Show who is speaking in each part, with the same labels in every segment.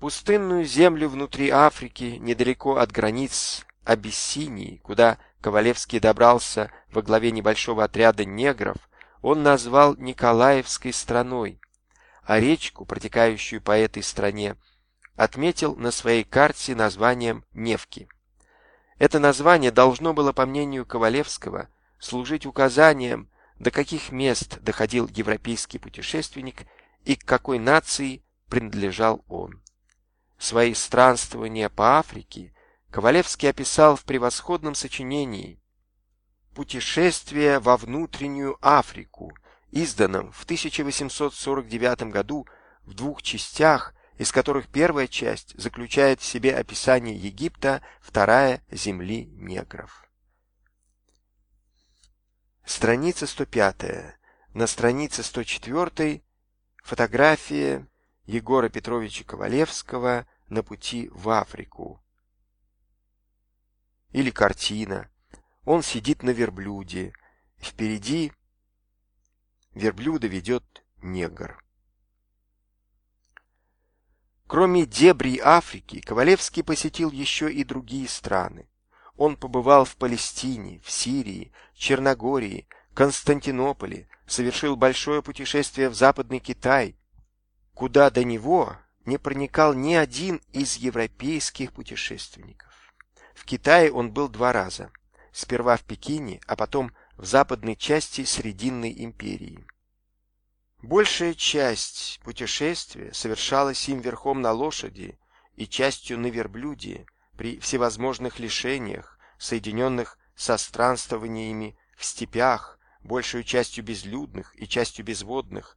Speaker 1: Пустынную землю внутри Африки, недалеко от границ Абиссинии, куда Ковалевский добрался во главе небольшого отряда негров, он назвал Николаевской страной, а речку, протекающую по этой стране, отметил на своей карте названием Невки. Это название должно было, по мнению Ковалевского, служить указанием, до каких мест доходил европейский путешественник и к какой нации принадлежал он. Свои странствования по Африке Ковалевский описал в превосходном сочинении «Путешествие во внутреннюю Африку», изданном в 1849 году в двух частях, из которых первая часть заключает в себе описание Египта, вторая – земли негров. Страница 105. На странице 104 фотография Егора Петровича Ковалевского на пути в Африку. Или картина. Он сидит на верблюде. Впереди верблюда ведет негр. Кроме дебрей Африки, Ковалевский посетил еще и другие страны. Он побывал в Палестине, в Сирии, Черногории, Константинополе, совершил большое путешествие в Западный Китай, куда до него не проникал ни один из европейских путешественников. В Китае он был два раза. Сперва в Пекине, а потом в западной части Срединной империи. Большая часть путешествия совершалась им верхом на лошади и частью на верблюде при всевозможных лишениях, соединенных со странствованиями в степях, большую частью безлюдных и частью безводных,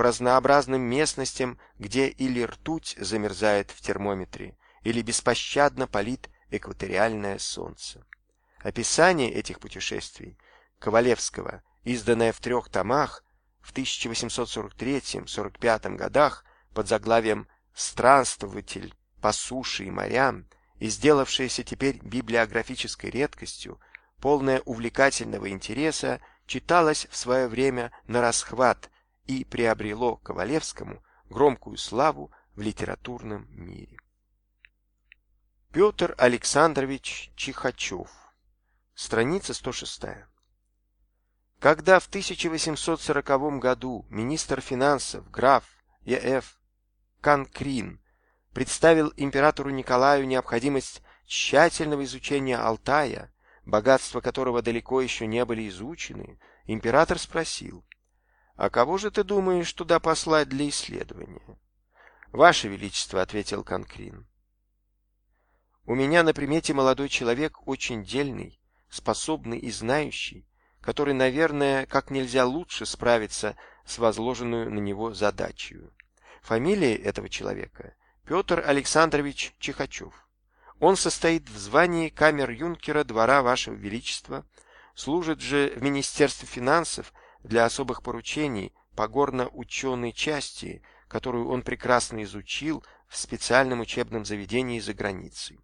Speaker 1: по разнообразным местностям, где или ртуть замерзает в термометре, или беспощадно палит экваториальное солнце. Описание этих путешествий Ковалевского, изданное в трех томах в 1843-45 годах под заглавием «Странствователь по суше и морям» и сделавшееся теперь библиографической редкостью, полное увлекательного интереса, читалось в свое время на расхват и приобрело Ковалевскому громкую славу в литературном мире. Петр Александрович Чихачев. Страница 106. Когда в 1840 году министр финансов граф Е.Ф. Канкрин представил императору Николаю необходимость тщательного изучения Алтая, богатства которого далеко еще не были изучены, император спросил, «А кого же ты думаешь туда послать для исследования?» «Ваше Величество», — ответил Конкрин. «У меня на примете молодой человек очень дельный, способный и знающий, который, наверное, как нельзя лучше справится с возложенную на него задачей. Фамилия этого человека — Петр Александрович Чихачев. Он состоит в звании камер-юнкера двора Вашего Величества, служит же в Министерстве финансов для особых поручений по горно-ученой части, которую он прекрасно изучил в специальном учебном заведении за границей.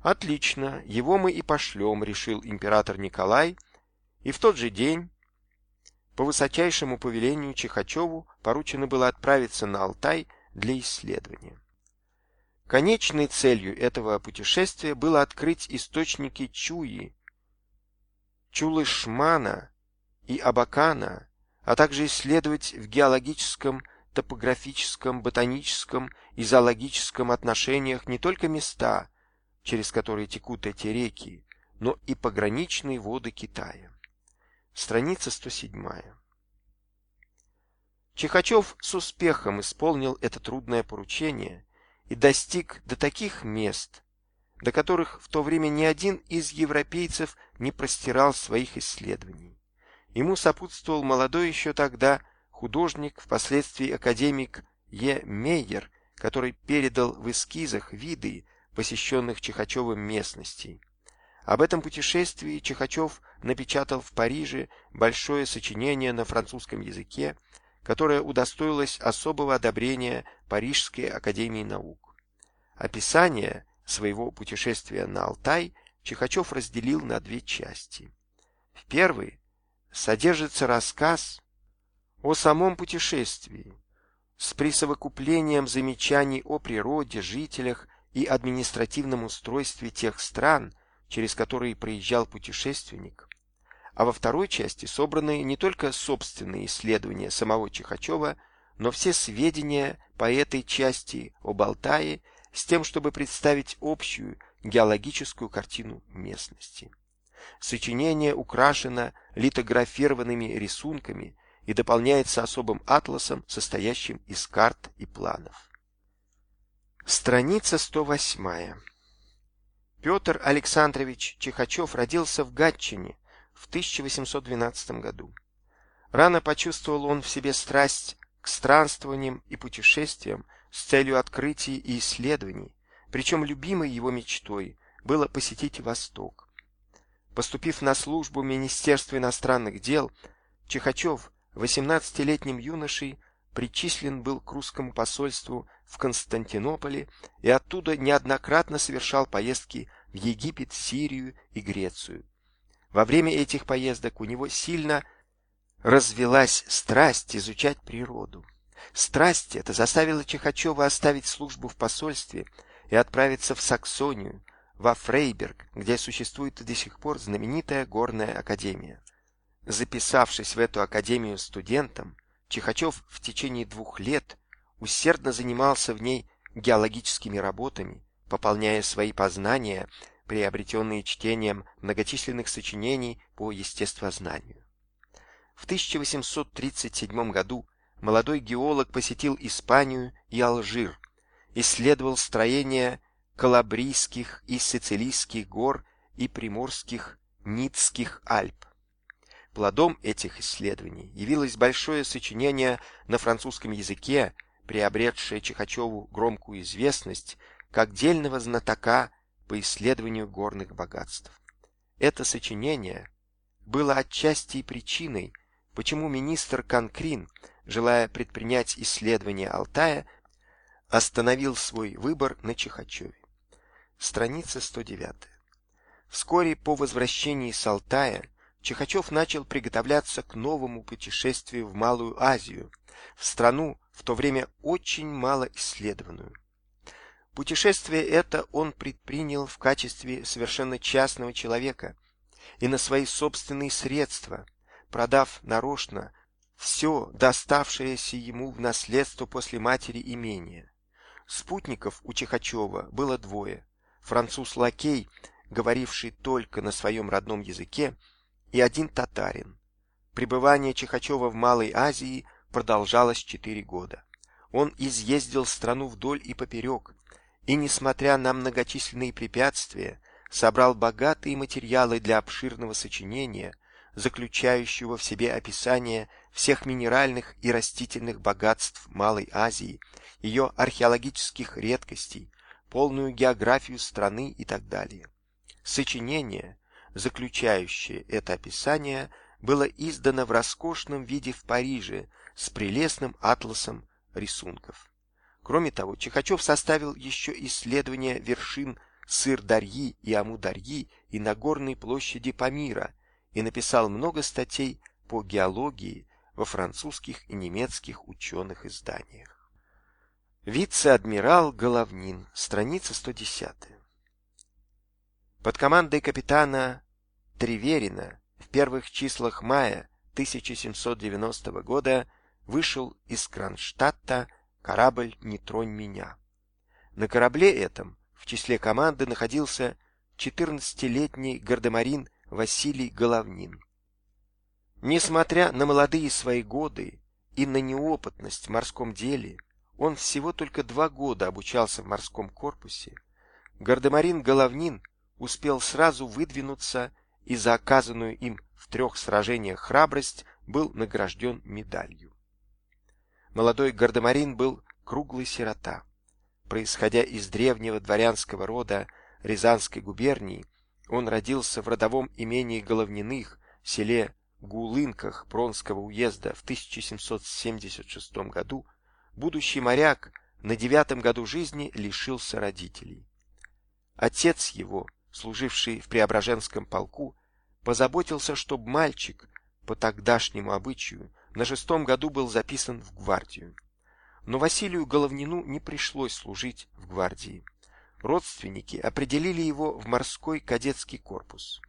Speaker 1: Отлично, его мы и пошлем, решил император Николай, и в тот же день по высочайшему повелению Чихачеву поручено было отправиться на Алтай для исследования. Конечной целью этого путешествия было открыть источники Чуи, Чулышмана и Абакана, а также исследовать в геологическом, топографическом, ботаническом и зоологическом отношениях не только места, через которые текут эти реки, но и пограничные воды Китая. Страница 107. Чихачев с успехом исполнил это трудное поручение и достиг до таких мест, до которых в то время ни один из европейцев не простирал своих исследований. Ему сопутствовал молодой еще тогда художник, впоследствии академик Е. Мейер, который передал в эскизах виды посещенных Чихачевым местностей. Об этом путешествии Чихачев напечатал в Париже большое сочинение на французском языке, которое удостоилось особого одобрения Парижской академии наук. Описание своего путешествия на Алтай Чихачев разделил на две части. В первой содержится рассказ о самом путешествии, с присовокуплением замечаний о природе, жителях и административном устройстве тех стран, через которые проезжал путешественник, а во второй части собраны не только собственные исследования самого Чихачева, но все сведения по этой части об Алтае с тем, чтобы представить общую геологическую картину местности. Сочинение украшено литографированными рисунками и дополняется особым атласом, состоящим из карт и планов. Страница 108. Петр Александрович Чихачев родился в Гатчине в 1812 году. Рано почувствовал он в себе страсть к странствованиям и путешествиям с целью открытий и исследований, причем любимой его мечтой было посетить Восток. Поступив на службу в Министерство иностранных дел, Чихачев 18-летним юношей причислен был к русскому посольству в Константинополе и оттуда неоднократно совершал поездки в Египет, Сирию и Грецию. Во время этих поездок у него сильно развелась страсть изучать природу. Страсть эта заставила Чихачева оставить службу в посольстве и отправиться в Саксонию, во Фрейберг, где существует до сих пор знаменитая горная академия. Записавшись в эту академию студентом, Чихачев в течение двух лет усердно занимался в ней геологическими работами, пополняя свои познания, приобретенные чтением многочисленных сочинений по естествознанию. В 1837 году молодой геолог посетил Испанию и Алжир, исследовал строение Калабрийских и Сицилийских гор и Приморских Ницких Альп. Плодом этих исследований явилось большое сочинение на французском языке, приобретшее Чихачеву громкую известность как дельного знатока по исследованию горных богатств. Это сочинение было отчасти и причиной, почему министр Конкрин, желая предпринять исследование Алтая, остановил свой выбор на Чихачеве. Страница 109. Вскоре по возвращении с Алтая Чихачев начал приготовляться к новому путешествию в Малую Азию, в страну, в то время очень мало исследованную. Путешествие это он предпринял в качестве совершенно частного человека и на свои собственные средства, продав нарочно все доставшееся ему в наследство после матери имение. Спутников у Чихачева было двое. Француз-лакей, говоривший только на своем родном языке, и один татарин. Пребывание Чихачева в Малой Азии продолжалось четыре года. Он изъездил страну вдоль и поперек, и, несмотря на многочисленные препятствия, собрал богатые материалы для обширного сочинения, заключающего в себе описание всех минеральных и растительных богатств Малой Азии, ее археологических редкостей, полную географию страны и так далее. Сочинение, заключающее это описание, было издано в роскошном виде в Париже с прелестным атласом рисунков. Кроме того, Чихачев составил еще исследование вершин Сыр-Дарьи и Амударьи и Нагорной площади Памира и написал много статей по геологии во французских и немецких ученых изданиях. Вице-адмирал Головнин, страница 110. Под командой капитана Треверина в первых числах мая 1790 года вышел из Кронштадта корабль «Не тронь меня». На корабле этом в числе команды находился 14-летний гардемарин Василий Головнин. Несмотря на молодые свои годы и на неопытность в морском деле, он всего только два года обучался в морском корпусе. Гардемарин Головнин успел сразу выдвинуться и за оказанную им в трех сражениях храбрость был награжден медалью. Молодой гардемарин был круглый сирота. Происходя из древнего дворянского рода Рязанской губернии, он родился в родовом имении Головниных в селе Гулынках Бронского уезда в 1776 году. Будущий моряк на девятом году жизни лишился родителей. Отец его, служивший в Преображенском полку, позаботился, чтобы мальчик по тогдашнему обычаю на шестом году был записан в гвардию. Но Василию Головнину не пришлось служить в гвардии. Родственники определили его в морской кадетский корпус.